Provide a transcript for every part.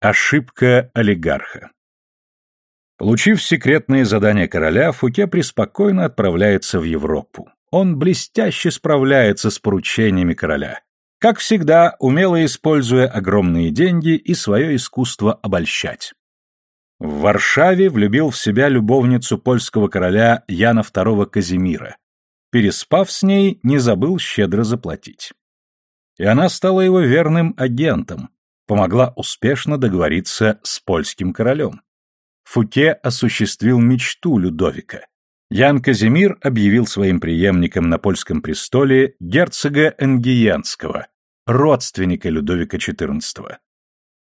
Ошибка олигарха. Получив секретные задания короля, Фуке преспокойно отправляется в Европу. Он блестяще справляется с поручениями короля. Как всегда, умело используя огромные деньги и свое искусство обольщать. В Варшаве влюбил в себя любовницу польского короля Яна II Казимира. Переспав с ней, не забыл щедро заплатить. И она стала его верным агентом, помогла успешно договориться с польским королем. Фуке осуществил мечту Людовика. Ян Казимир объявил своим преемником на польском престоле герцога Энгиянского, родственника Людовика XIV.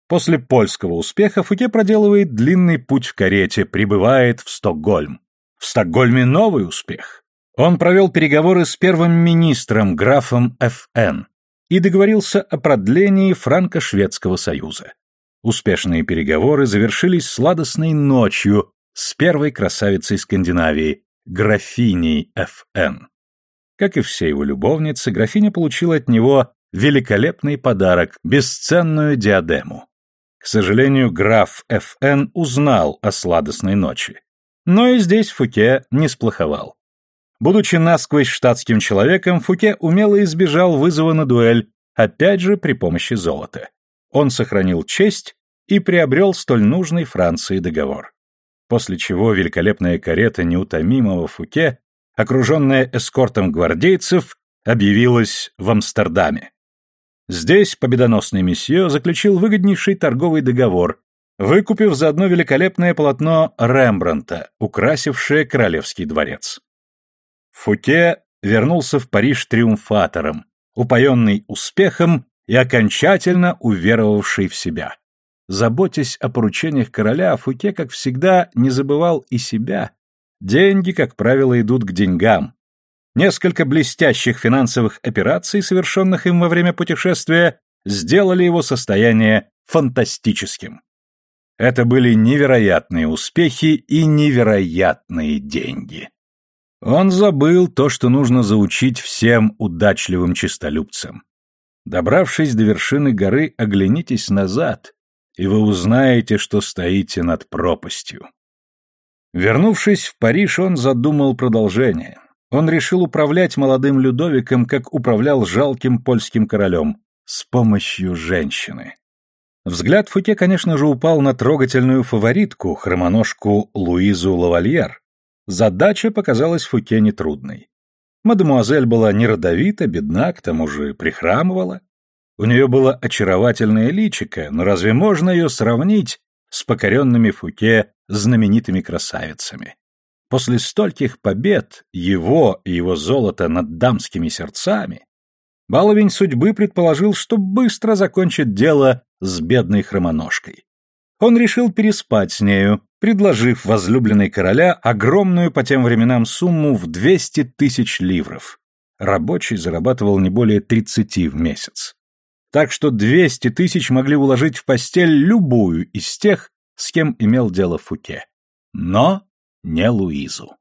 После польского успеха Фуке проделывает длинный путь в карете, прибывает в Стокгольм. В Стокгольме новый успех. Он провел переговоры с первым министром, графом Ф.Н и договорился о продлении франко-шведского союза. Успешные переговоры завершились сладостной ночью с первой красавицей Скандинавии, графиней Ф.Н. Как и все его любовницы, графиня получила от него великолепный подарок, бесценную диадему. К сожалению, граф Ф.Н. узнал о сладостной ночи. Но и здесь Фуке не сплоховал. Будучи насквозь штатским человеком, Фуке умело избежал вызова на дуэль, опять же при помощи золота. Он сохранил честь и приобрел столь нужный Франции договор. После чего великолепная карета неутомимого Фуке, окруженная эскортом гвардейцев, объявилась в Амстердаме. Здесь победоносный месье заключил выгоднейший торговый договор, выкупив заодно великолепное полотно Рембранта, украсившее Королевский дворец. Фуке вернулся в Париж триумфатором, упоенный успехом и окончательно уверовавший в себя. Заботясь о поручениях короля, Фуке, как всегда, не забывал и себя. Деньги, как правило, идут к деньгам. Несколько блестящих финансовых операций, совершенных им во время путешествия, сделали его состояние фантастическим. Это были невероятные успехи и невероятные деньги. Он забыл то, что нужно заучить всем удачливым честолюбцам. Добравшись до вершины горы, оглянитесь назад, и вы узнаете, что стоите над пропастью. Вернувшись в Париж, он задумал продолжение. Он решил управлять молодым Людовиком, как управлял жалким польским королем, с помощью женщины. Взгляд Фуке, конечно же, упал на трогательную фаворитку, хромоножку Луизу Лавальер, Задача показалась Фуке нетрудной. Мадемуазель была неродовита, бедна, к тому же прихрамывала. У нее было очаровательное личико, но разве можно ее сравнить с покоренными Фуке знаменитыми красавицами? После стольких побед, его и его золота над дамскими сердцами, баловень судьбы предположил, что быстро закончит дело с бедной хромоножкой. Он решил переспать с нею, предложив возлюбленной короля огромную по тем временам сумму в 200 тысяч ливров. Рабочий зарабатывал не более 30 в месяц. Так что 200 тысяч могли уложить в постель любую из тех, с кем имел дело Фуке. Но не Луизу.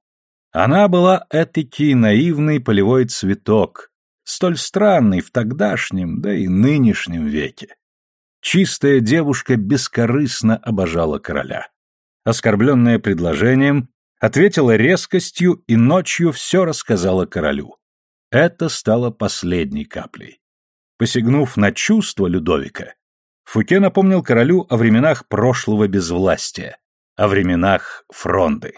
Она была этакий наивный полевой цветок, столь странный в тогдашнем, да и нынешнем веке. Чистая девушка бескорыстно обожала короля оскорбленная предложением, ответила резкостью и ночью все рассказала королю. Это стало последней каплей. Посягнув на чувства Людовика, Фуке напомнил королю о временах прошлого безвластия, о временах фронды.